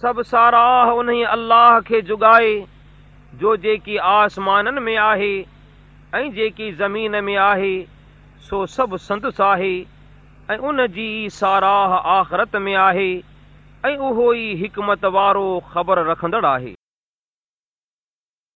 सभु साराह उन अलाह खे जुगाए जो जेकी आसमाननि में आहे ऐं जेकी ज़मीन में आहे सो सभु संदसि आहे ऐं उन जी साराह आख़िरत में आहे ऐं उहो ई हिकमत वारो ख़बर रखंदड़ आहे